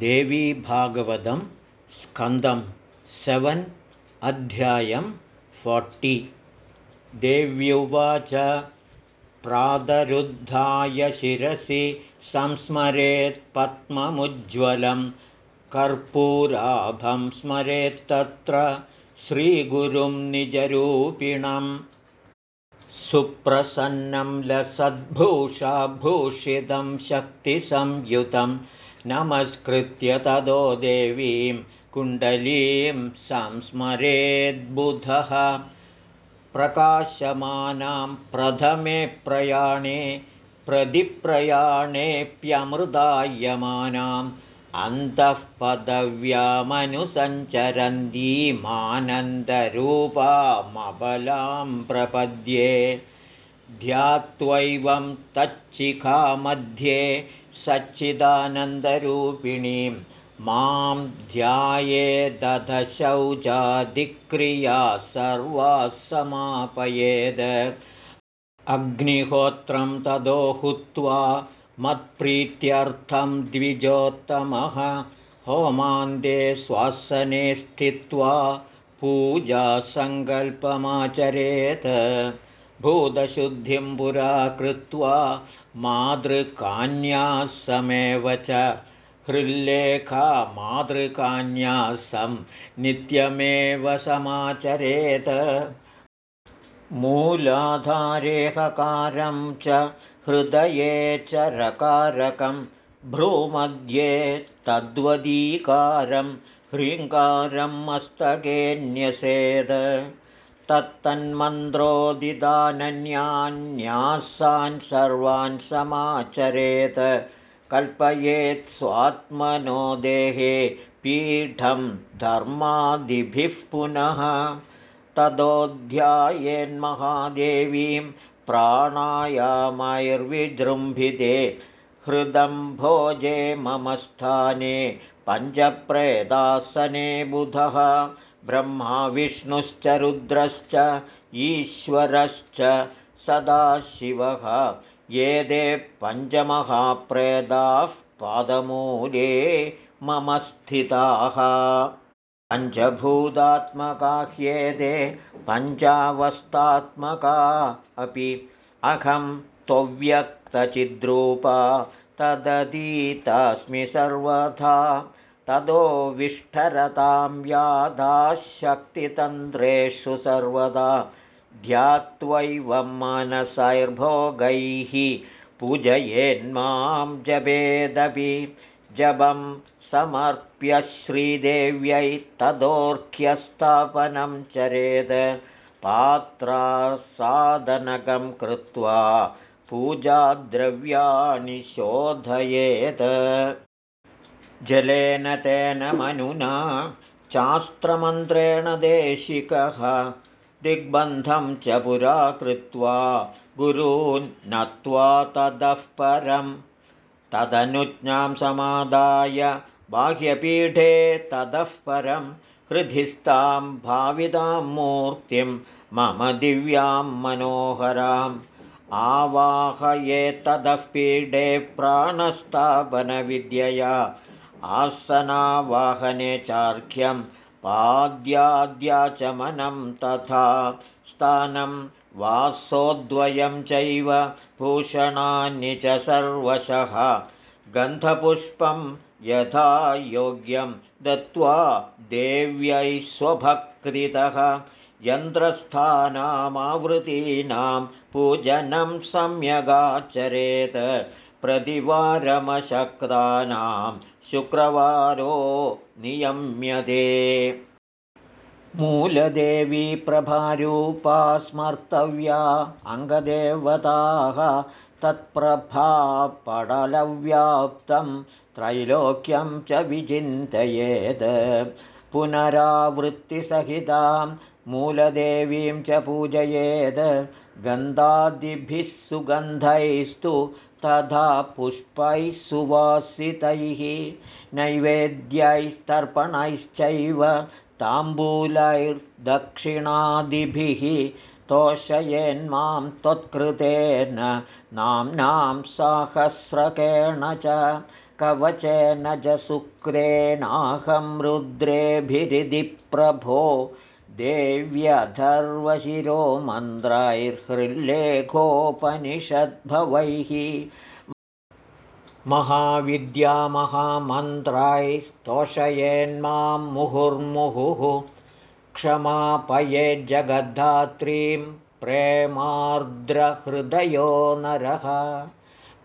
देवीभागवतं स्कन्दं seven अध्यायं forty. देव्युवाच प्रातरुद्धाय शिरसि संस्मरेत्पद्ममुज्ज्वलं कर्पूराभं स्मरेत्तत्र श्रीगुरुं निजरूपिणम्। सुप्रसन्नं लसद्भूषाभूषितं शक्तिसंयुतं नमस्कृत्य तदो देवीं कुण्डलीं संस्मरेद्बुधः। प्रकाशमानां प्रथमे प्रयाणे प्रतिप्रयाणेऽप्यमृदायमानाम् अन्तःपदव्यामनुसञ्चरन्तीमानन्दरूपामबलां प्रपद्ये। ध्यात्वैवं तच्चिखामध्ये सच्चिदानन्दरूपिणीं मां ध्यायेदधशौचादिक्रिया सर्वा समापयेद अग्निहोत्रं तदो हुत्वा मत्प्रीत्यर्थं द्विजोत्तमः होमान्ते स्वासने स्थित्वा पूजासङ्कल्पमाचरेत्। भूतशुद्धिं पुरा कृत्वा मातृकान्यासमेव च हृल्लेखा मातृकान्यासं नित्यमेव समाचरेत्। मूलाधारेहकारं च हृदये च रकारकं भ्रूमध्ये तद्वदीकारं ह्रीङ्कारं मस्तके न्यसेद तत्तन्मन्त्रोदिदानन्यान्यासान् सर्वान् समाचरेत् कल्पयेत् स्वात्मनो देहे पीठं धर्मादिभिः पुनः। तदोऽध्यायेन्महादेवीं प्राणायामैर्विजृम्भिते हृदं भोजे मम स्थाने पञ्चप्रेदासने बुधः ब्रह्मा विष्णुश्च रुद्रश्च ईश्वरश्च सदाशिवः। ये ते पञ्चमहाप्रेदाः पादमूले मम स्थिताः। पञ्चभूतात्मकाह्येते पञ्चावस्थात्मका अपि। अहं त्वव्यक्तचिद्रूपा तदधीतस्मि सर्वथा ततो विष्ठरतां शक्तितन्त्रेषु सर्वदा ध्यात्वैवं मनसैर्भोगैः पूजयेन्मां जपेदपि जपं समर्प्य श्रीदेव्यै तदोर्ख्यस्थापनं चरेद पात्रासादनकं कृत्वा पूजाद्रव्याणि शोधयेत् जलेन तेन मनुना चास्त्रमन्त्रेण देशिकः दिग्बन्धं च पुरा कृत्वा गुरून् नत्वा ततः परं तदनुज्ञां समादाय बाह्यपीठे ततः परं हृदिस्थां भावितां मूर्तिं मम दिव्यां मनोहराम्। आवाहयेत्ततः पीठे प्राणस्थापनविद्यया आसनावाहने चार्घ्यं पाद्याद्याचमनं तथा स्थानं वासोद्वयं चैव भूषणानि च सर्वशः। गन्धपुष्पं यथा योग्यं दत्त्वा देव्यै स्वभक्तितः यन्त्रस्थानामावृतीनां पूजनं सम्यगाचरेत्। प्रतिवारमशक्तानां शुक्रवारो नियम्यते। मूलदेवी प्रभारूपा स्मर्तव्या अङ्गदेवताः तत्प्रभापडलव्याप्तं त्रैलोक्यं च विचिन्तयेत्। पुनरावृत्तिसहितां मूलदेवीं च पूजयेत्। गन्धादिभिः सुगन्धैस्तु तथा पुष्पैः सुवासितैः नैवेद्यैस्तर्पणैश्चैव ताम्बूलैर्दक्षिणादिभिः तोषयेन्मां त्वत्कृतेन नाम्नां साहस्रकेण च कवचेन च शुक्रेणाहं रुद्रेभिरिधि प्रभो देव्यधर्वशिरो मन्त्रैर्हृल्लेखोपनिषद्भवैः महाविद्यामहामन्त्रैस्तोषयेन्मां मुहुर्मुहुः। क्षमापयेज्जगद्धात्रीं प्रेमार्द्रहृदयो नरः।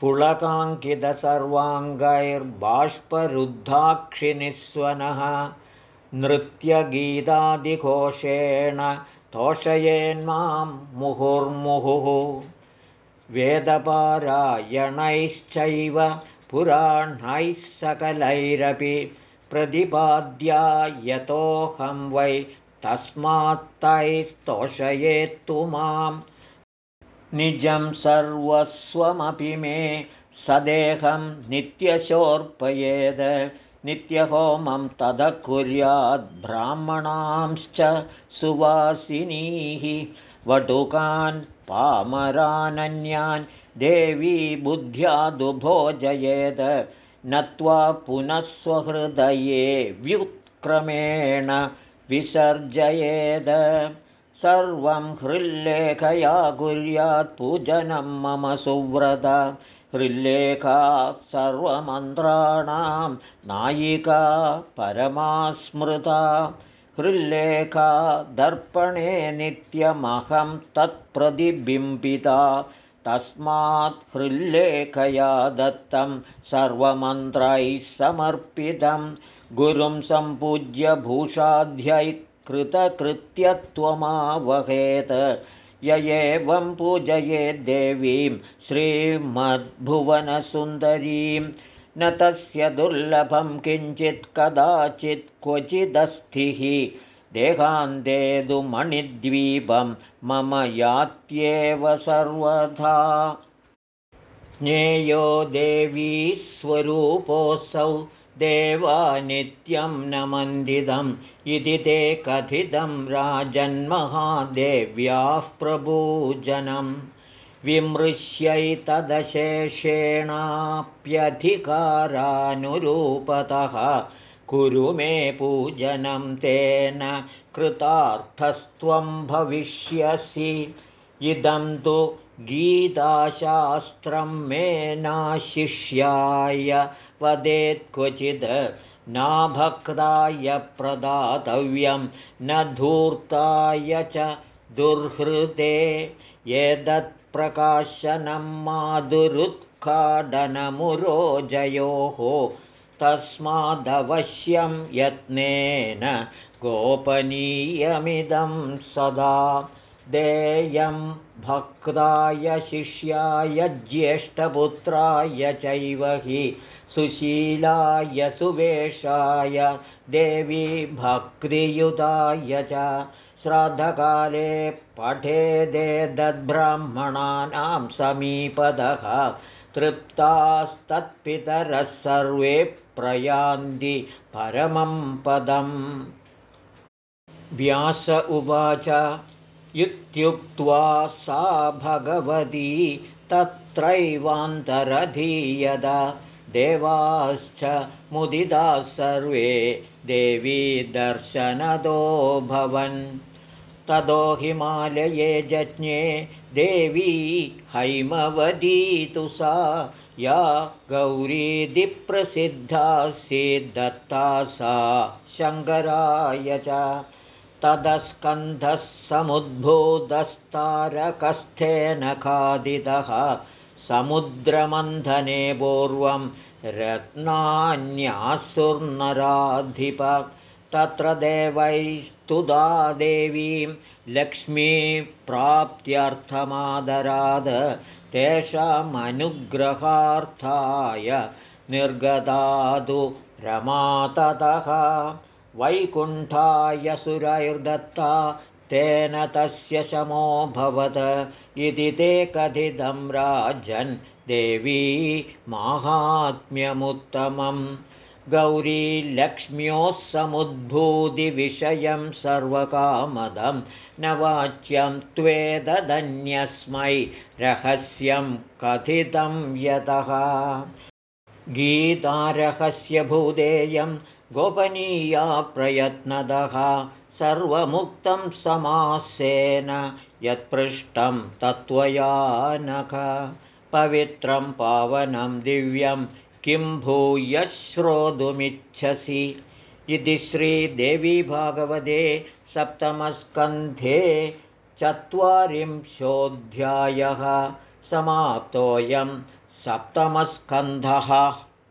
पुलकाङ्कितसर्वाङ्गैर्बाष्परुद्धाक्षिनिस्वनः नृत्यगीतादिघोषेण तोषयेन्मां मुहुर्मुहुः। वेदपारायणैश्चैव पुराणैः सकलैरपि प्रतिपाद्या यतोऽहं वै तस्मात्तैस्तोषयेत्तु मां निजं सर्वस्वमपि मे सदेहं नित्यशोर्पयेद् नित्यहोमं तद कुर्याद्ब्राह्मणांश्च सुवासिनीः। वटुकान् पामरानन्यान् देवी बुद्ध्यादुभोजयेद नत्वा पुनः स्वहृदये व्युत्क्रमेण विसर्जयेद। सर्वं हृल्लेखया कुर्यात् पूजनं मम सुव्रत हृल्लेखा सर्वमन्त्राणां नायिका परमास्मृता हृल्लेखा दर्पणे नित्यमहं तत्प्रतिबिम्बिता तस्मात् हृल्लेखया दत्तं सर्वमन्त्रैः समर्पितं गुरुं सम्पूज्य भूषाध्यै कृतकृत्यत्वमावहेत् य एवं पूजयेद्देवीं श्रीमद्भुवनसुन्दरीं। न तस्य दुर्लभं किञ्चित् कदाचित् क्वचिदस्थिः। देहान्तेदुमणिद्वीपं मम यात्येव सर्वथा। ज्ञेयो देवी स्वरूपोऽसौ देवानित्यं न मन्दिदम् इति ते कथितं राजन्महादेव्याः प्रभूजनम् विमृश्यैतदशेषेणाप्यधिकारानुरूपतः कुरु मे पूजनं तेन कृतार्थस्त्वं भविष्यसि। इदं तु गीताशास्त्रं मे नाशिष्याय वदेत् क्वचिद् नाभक्ताय प्रदातव्यं। न धूर्ताय च दुर्हृदे एतत्प्रकाशनं माधुरुत्काडनमुरोजयोः तस्मादवश्यं यत्नेन गोपनीयमिदं सदा देयं भक्ताय शिष्याय ज्येष्ठपुत्राय चैव हि सुशीलाय सुवेशाय देवी भक्तियुताय च श्राद्धकाले पठेदे दद्ब्राह्मणानां समीपदः तृप्तास्तत्पितरः सर्वे प्रयान्ति परमं पदम्। व्यास उवाच इत्युक्त्वा सा भगवती तत्रैवान्तरधीयदा। देवाश्च मुदिताः सर्वे देवी दर्शनदो भवन्। ततो हिमालये जज्ञे देवी हैमवती तु सा। या गौरीदिप्रसिद्धासीद्दत्ता सा शङ्कराय च तदस्कन्धः समुद्भूतस्तारकस्थेन खादितः। समुद्रमन्थने पूर्वं रत्नान्यासुर्नराधिप। तत्र देवैस्तुदा देवीं लक्ष्मीप्राप्त्यर्थमादराद। तेषामनुग्रहार्थाय निर्गतादु रमाततः वैकुण्ठाय सुरैर्दत्ता तेन तस्य शमोऽभवत् इति ते कथितं राजन् देवी माहात्म्यमुत्तमं गौरीलक्ष्म्योः समुद्भूतिविषयं सर्वकामदं न वाच्यं त्वेदधन्यस्मै रहस्यं कथितं यतः। गीतारहस्य भूदेयं गोपनीया प्रयत्नदः सर्वमुक्तं समासेन यत्पृष्टं तत्त्वयानक। पवित्रं पावनं दिव्यं किं भूय श्रोतुमिच्छसि। इति श्रीदेवी भागवते सप्तमस्कन्धे चत्वारिंशोऽध्यायः। समाप्तोऽयं सप्तमस्कन्धः